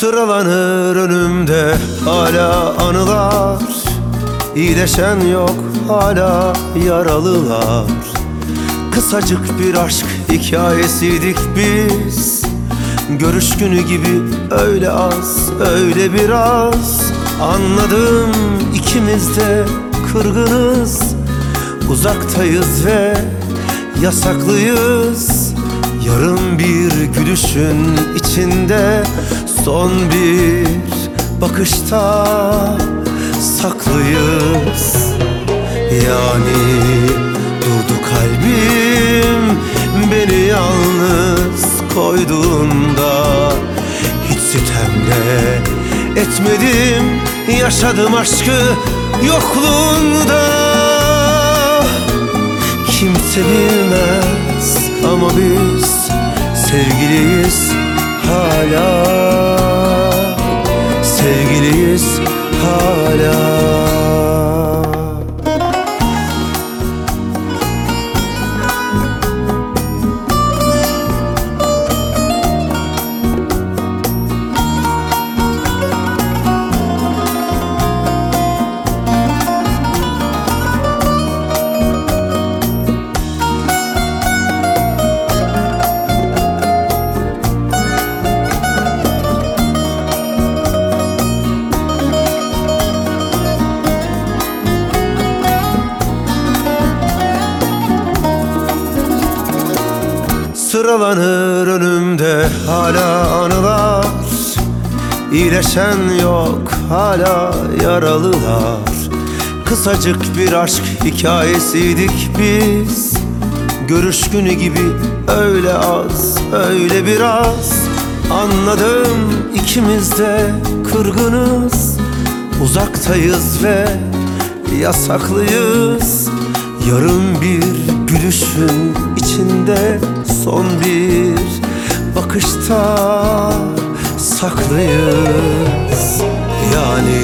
Sıralanır önümde. Hala anılar İyileşen yok hala yaralılar. Kısacık bir aşk hikayesiydik biz. Görüş günü gibi öyle az öyle biraz. Anladım ikimiz de kırgınız. Uzaktayız ve yasaklıyız Yarın bir gülüşün içinde Son bir bakışta saklıyız. Yani durdu kalbim Beni yalnız koyduğunda Hiç sitemle etmedim Yaşadım aşkı yokluğunda. Kimse bilmez ama biz sevgiliyiz hala. Sevgiliyiz hala Sıralanır önümde hala anılar. İyileşen yok hala yaralılar. Kısacık bir aşk hikayesiydik biz. Görüş günü gibi öyle az öyle biraz. Anladım ikimiz de kırgınız. Uzaktayız ve yasaklıyız. Yarın bir gülüşün içinde Son bir bakışta saklıyız. Yani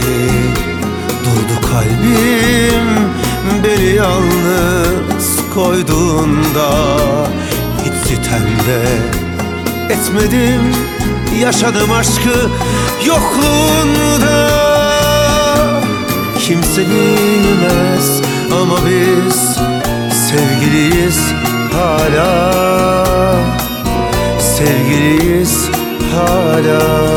durdu kalbim Beni yalnız koyduğunda Hiç sitemde etmedim. Yaşadım aşkı yokluğunda. Kimse bilmez ama biz sevgiliyiz hala. Sevgiliyiz hala